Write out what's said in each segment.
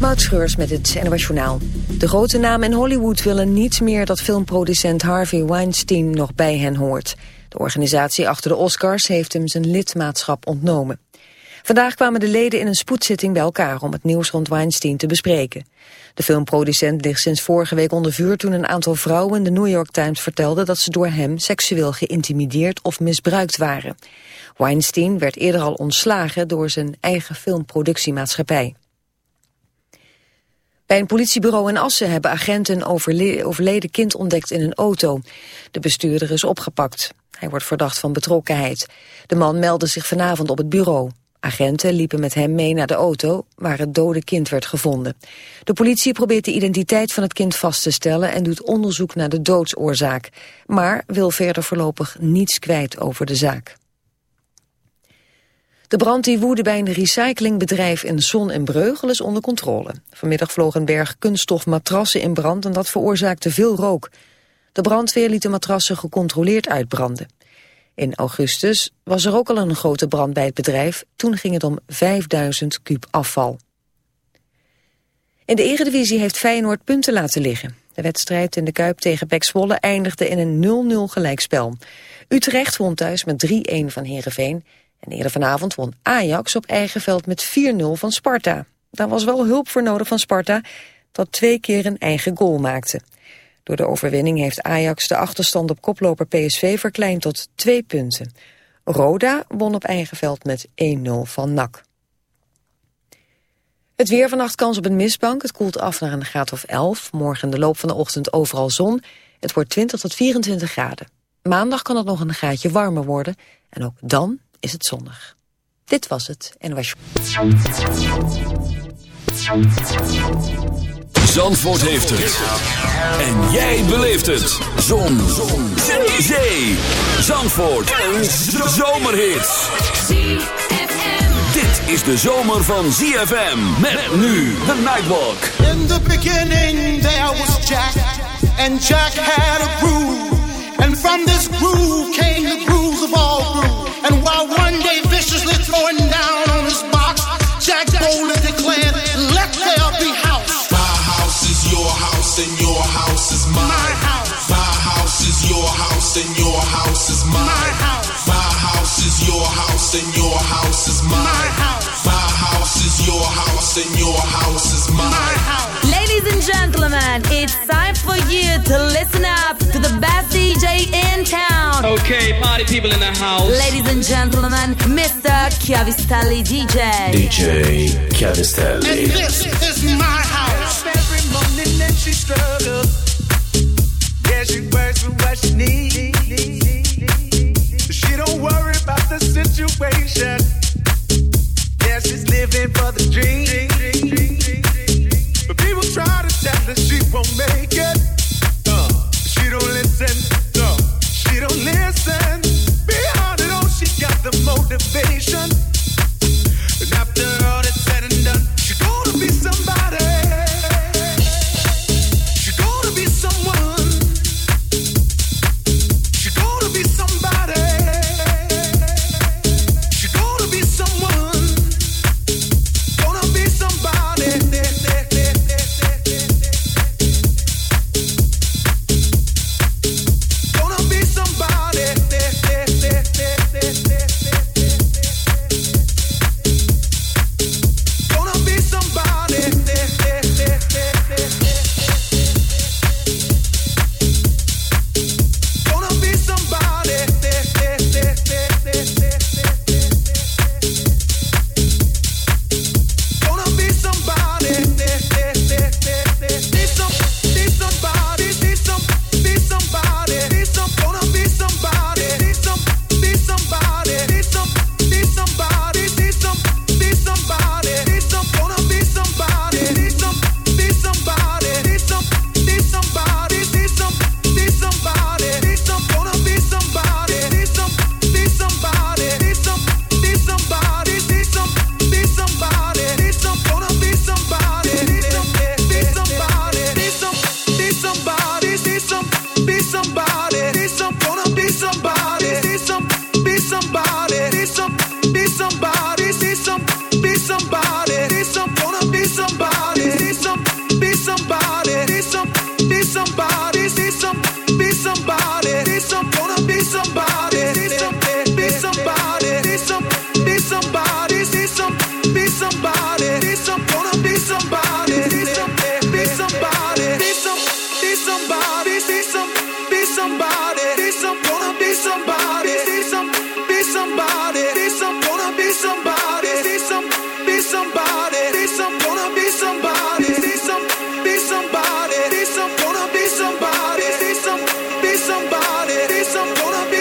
Moutschreurs met het NOS De grote namen in Hollywood willen niet meer dat filmproducent Harvey Weinstein nog bij hen hoort. De organisatie achter de Oscars heeft hem zijn lidmaatschap ontnomen. Vandaag kwamen de leden in een spoedzitting bij elkaar om het nieuws rond Weinstein te bespreken. De filmproducent ligt sinds vorige week onder vuur toen een aantal vrouwen de New York Times vertelden dat ze door hem seksueel geïntimideerd of misbruikt waren. Weinstein werd eerder al ontslagen door zijn eigen filmproductiemaatschappij. Bij een politiebureau in Assen hebben agenten een overleden kind ontdekt in een auto. De bestuurder is opgepakt. Hij wordt verdacht van betrokkenheid. De man meldde zich vanavond op het bureau. Agenten liepen met hem mee naar de auto waar het dode kind werd gevonden. De politie probeert de identiteit van het kind vast te stellen en doet onderzoek naar de doodsoorzaak. Maar wil verder voorlopig niets kwijt over de zaak. De brand die woedde bij een recyclingbedrijf in Zon en Breugel is onder controle. Vanmiddag vloog een berg kunststofmatrassen in brand en dat veroorzaakte veel rook. De brandweer liet de matrassen gecontroleerd uitbranden. In augustus was er ook al een grote brand bij het bedrijf. Toen ging het om 5000 kuub afval. In de Eredivisie heeft Feyenoord punten laten liggen. De wedstrijd in de Kuip tegen Pek eindigde in een 0-0 gelijkspel. Utrecht won thuis met 3-1 van Heerenveen. En eerder vanavond won Ajax op eigen veld met 4-0 van Sparta. Daar was wel hulp voor nodig van Sparta, dat twee keer een eigen goal maakte. Door de overwinning heeft Ajax de achterstand op koploper PSV verkleind tot twee punten. Roda won op eigen veld met 1-0 van NAC. Het weer vannacht kans op een mistbank. Het koelt af naar een graad of 11. Morgen in de loop van de ochtend overal zon. Het wordt 20 tot 24 graden. Maandag kan het nog een graadje warmer worden. En ook dan is het zonnig. Dit was het en was. Zandvoort heeft het. En jij beleeft het. Zon. Zon. Zee. Zee. Zandvoort. Een zomerhit. Dit is de zomer van ZFM. Met nu de Nightwalk. In the beginning there was Jack. And Jack had a groove. And from this groove came the grooves of all grooves. And while one day viciously throwing down on his box, Jack boldly declared, Let there be house. My house is your house, and your house is mine. My house. My house is your house, and your house is mine. My house. My house is your house, and your house is mine. My house. My house is your house, and your house is mine. My house. Ladies and gentlemen, it's time for you to listen up to the best DJ in town. Okay, party people in the house. Ladies and gentlemen, Mr. Chiavistelli DJ. DJ And this is my house. every morning and she struggles. Yeah, she works for what she needs. She don't worry about the situation. Yeah, she's living for the dream. But people try to tell her she won't make it. Uh, she don't listen. Motivation. And after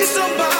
somebody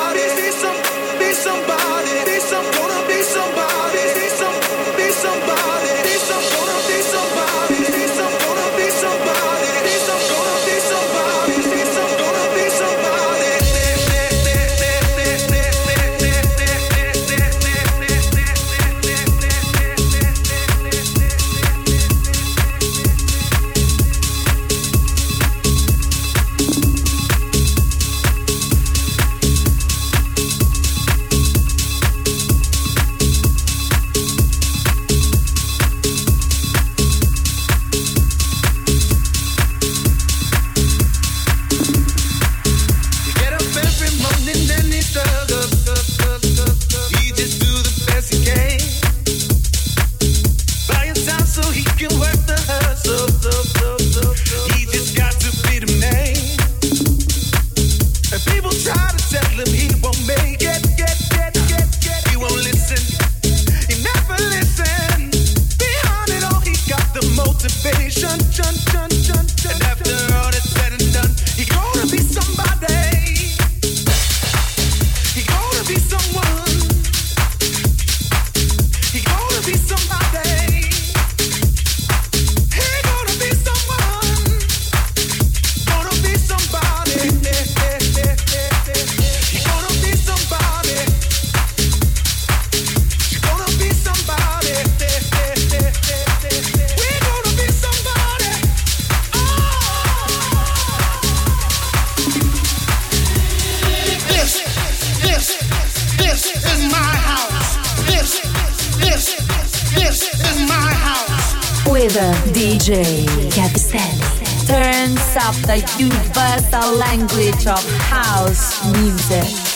This is my house. With a DJ Capicelli. Turns up the universal language of house music.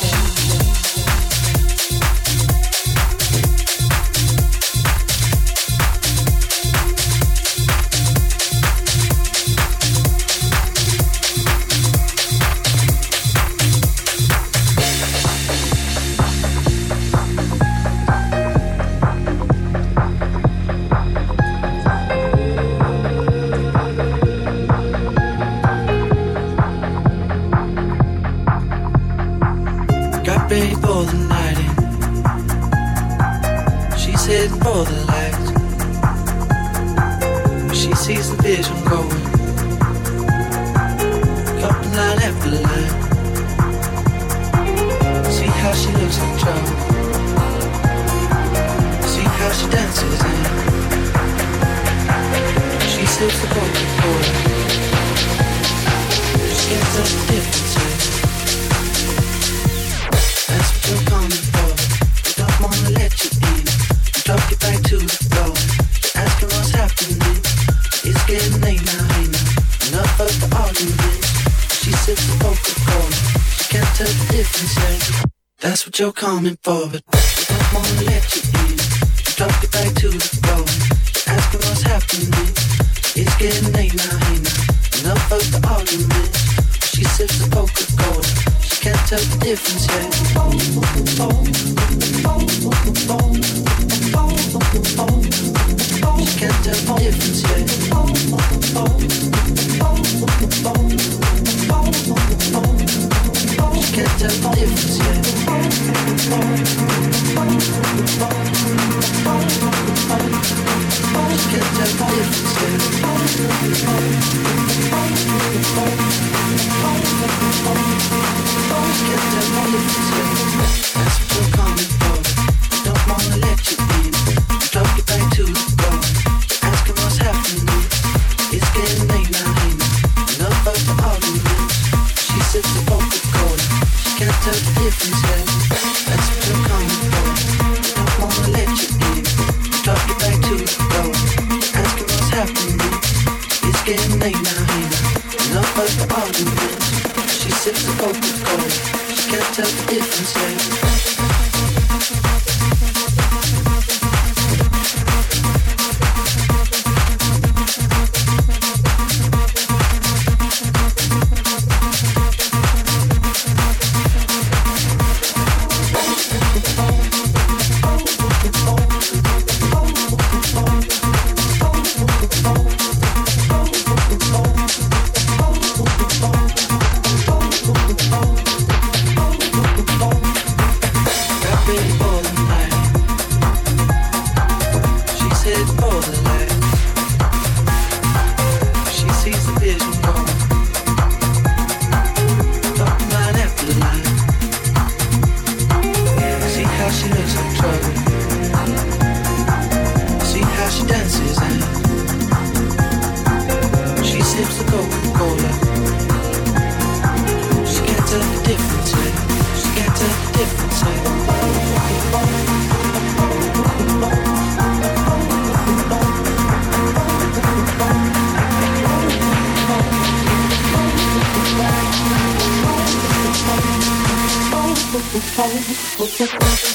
you're coming forward. Oh a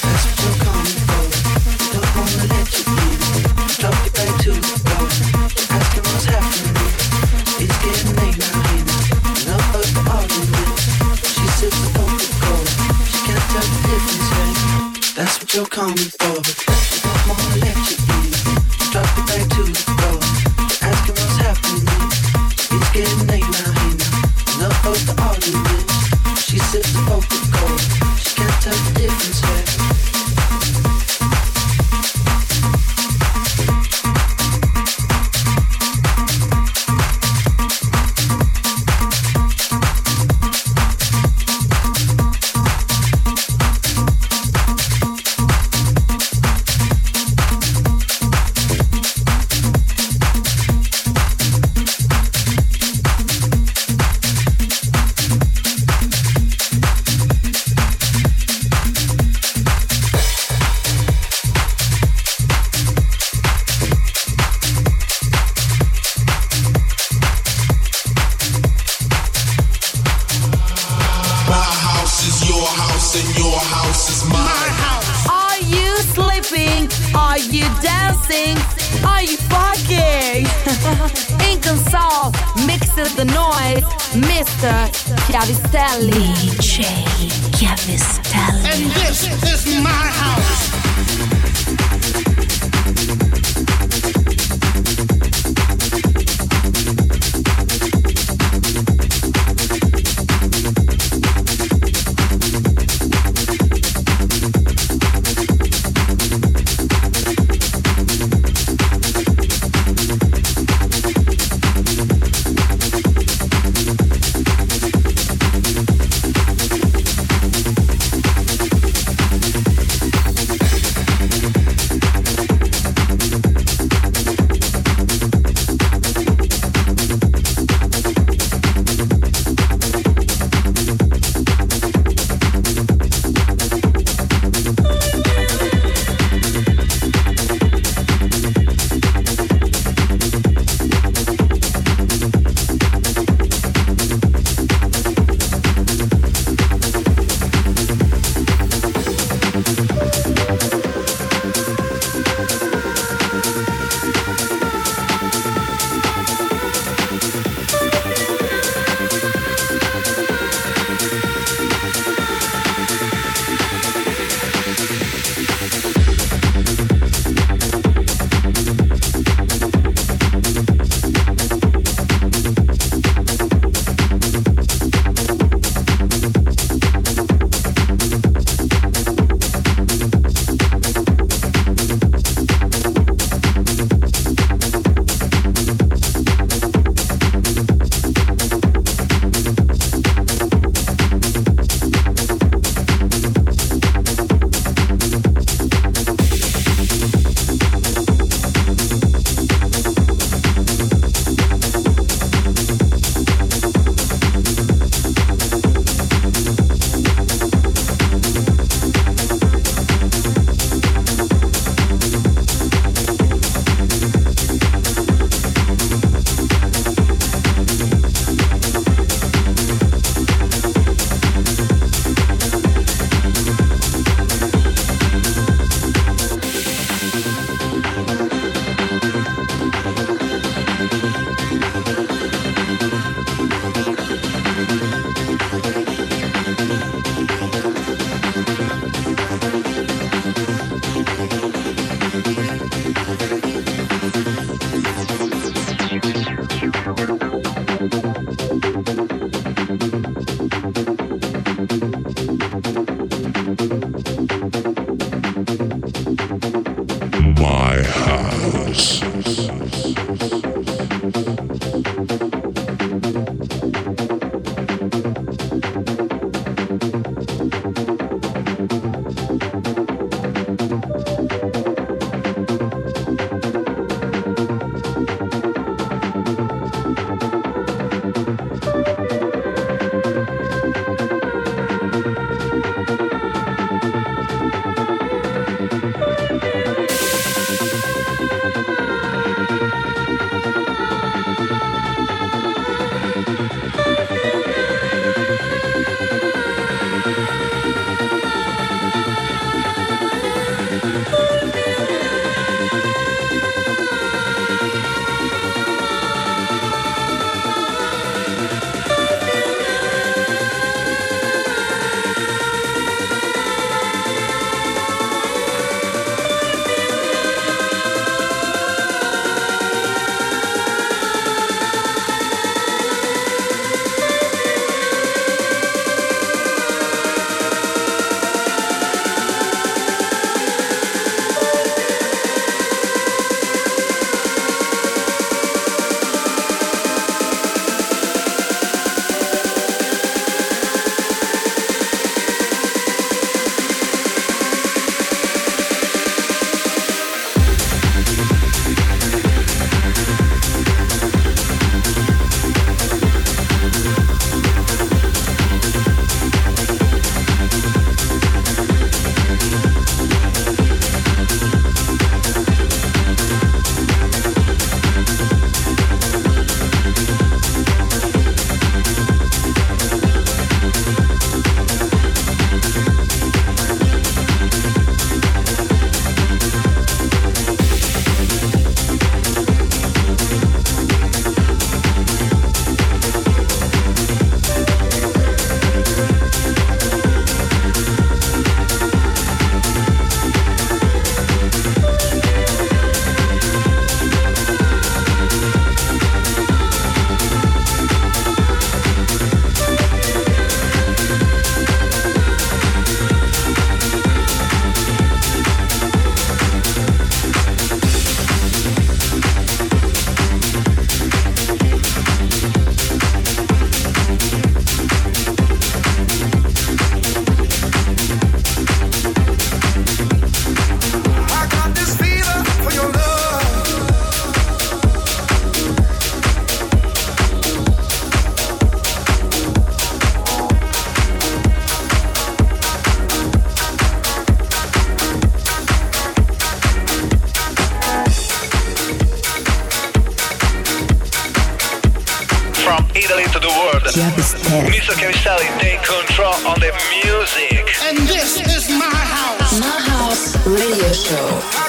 Jackson. Mr. Cavistari, take control on the music. And this is my house. My house radio show.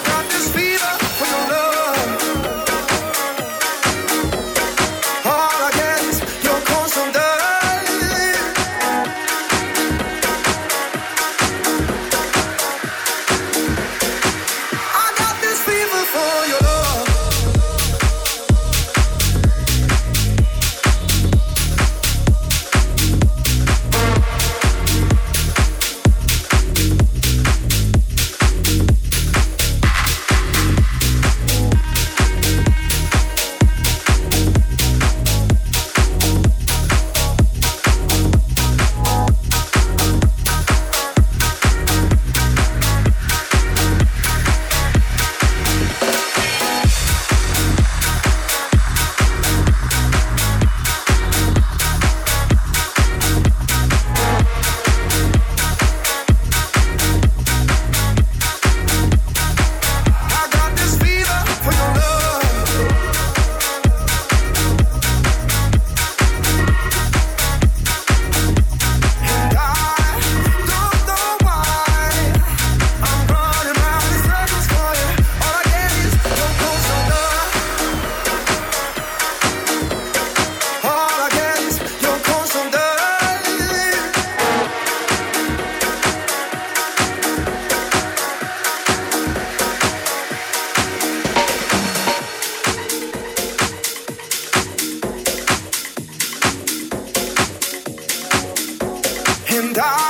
and I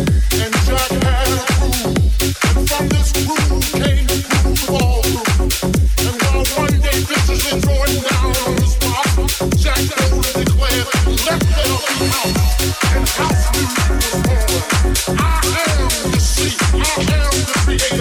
down to create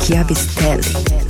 Chiavistelli.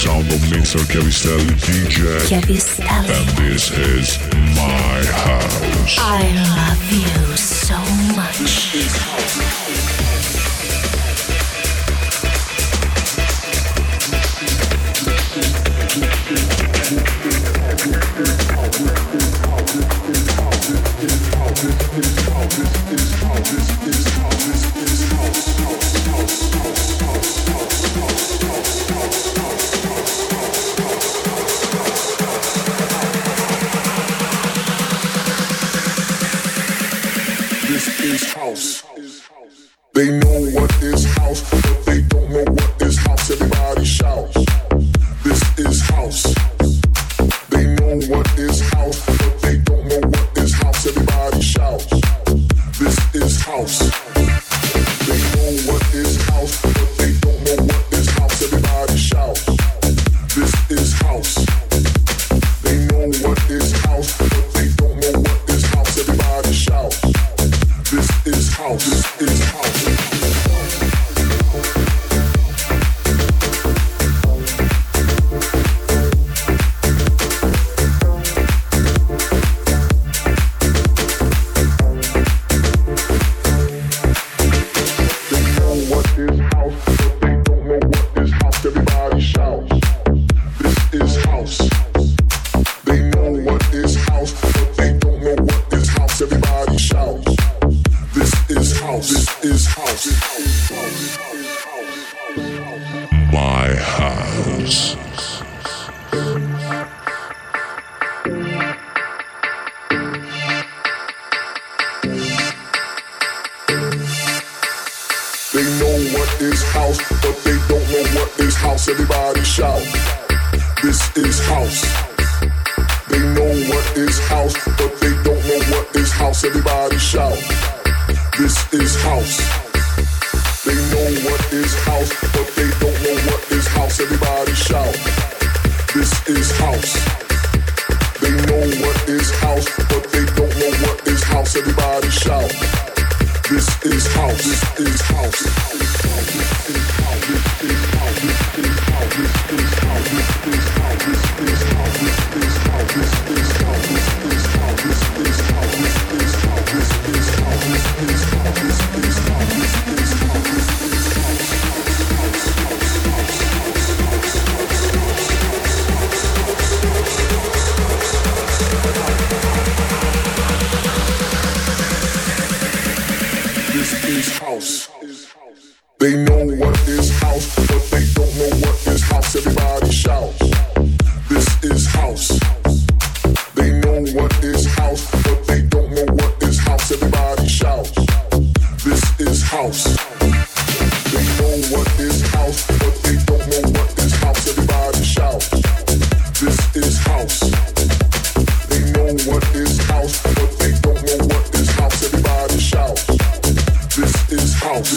sound of mixer Chiavistelli DJ. Chiavistelli. And this is my house. I love you so much.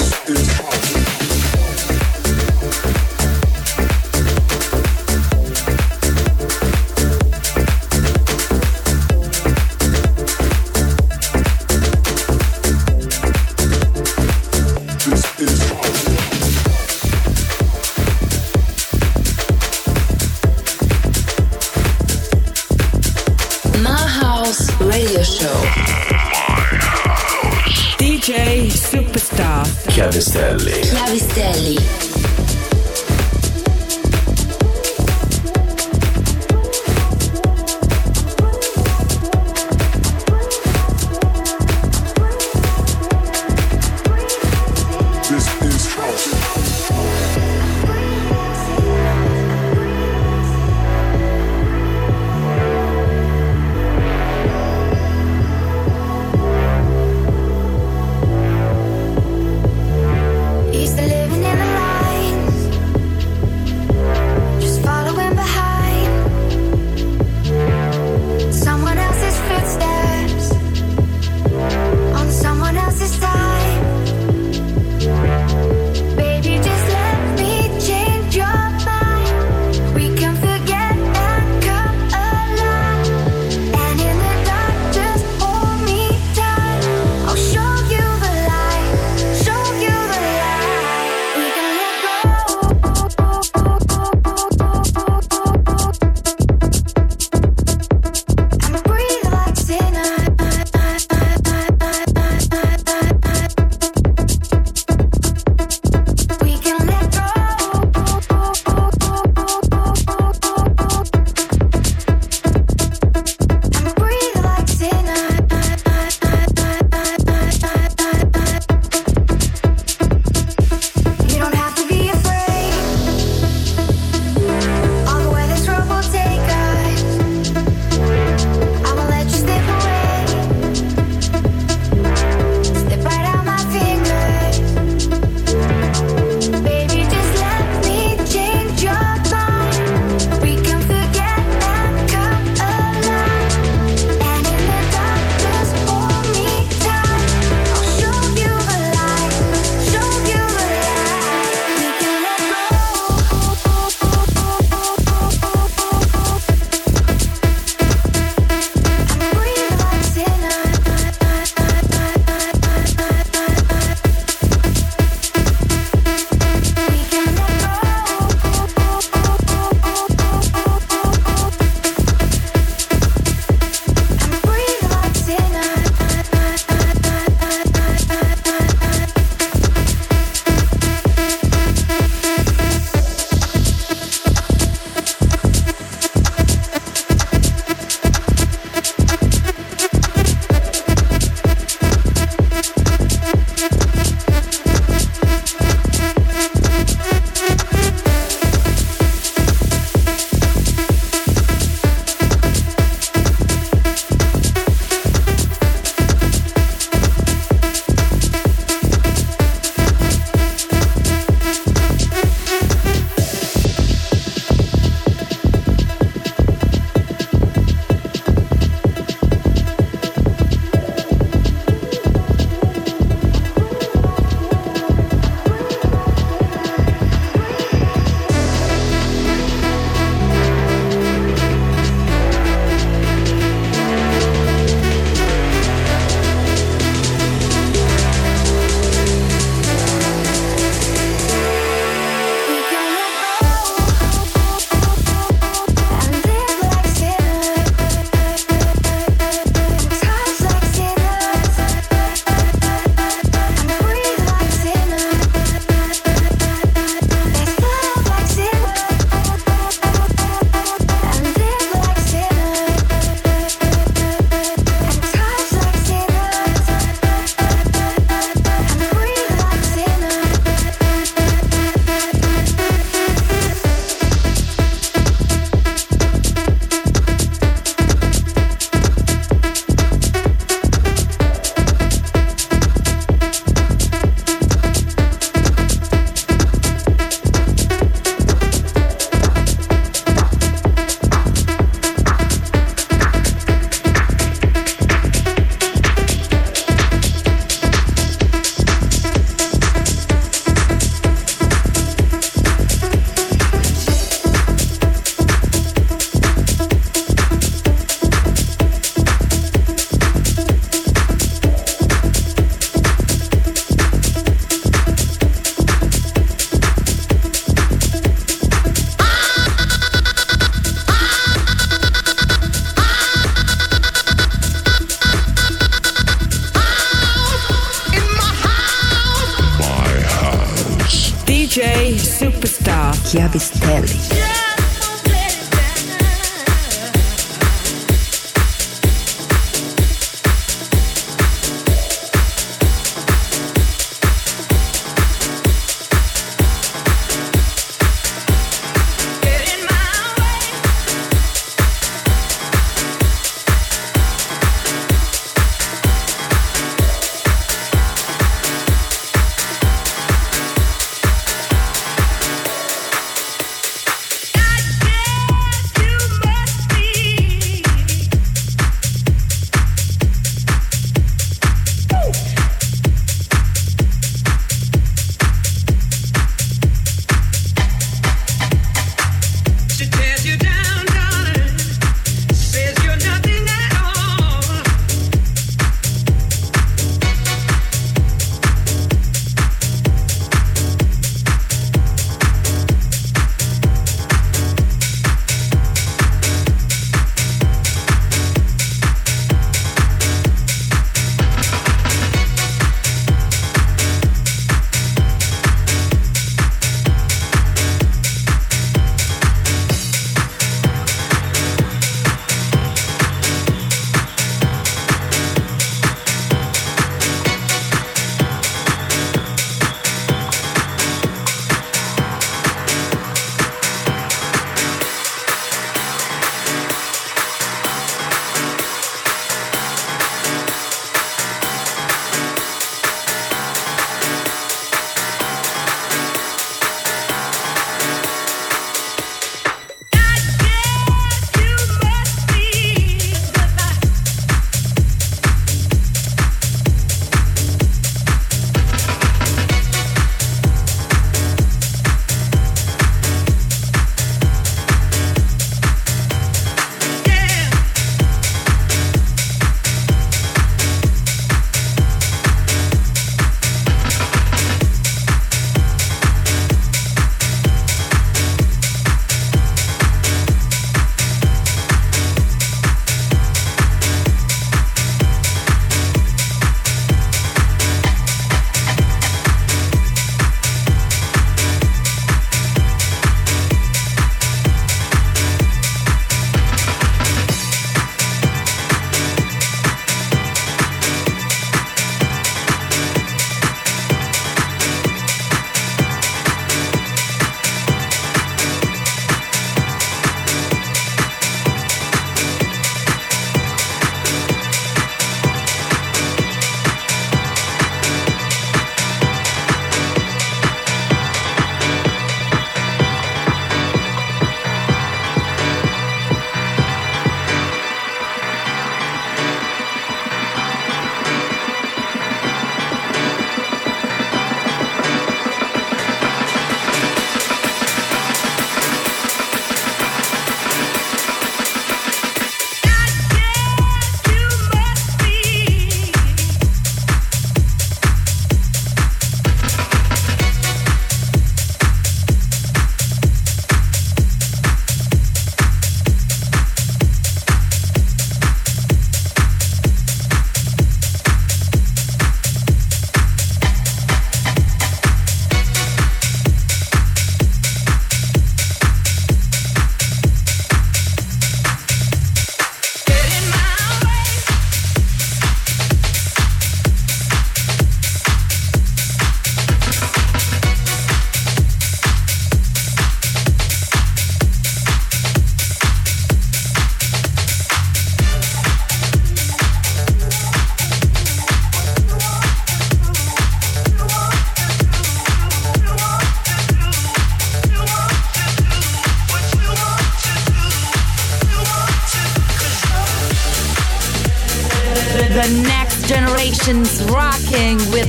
is how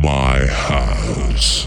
my house.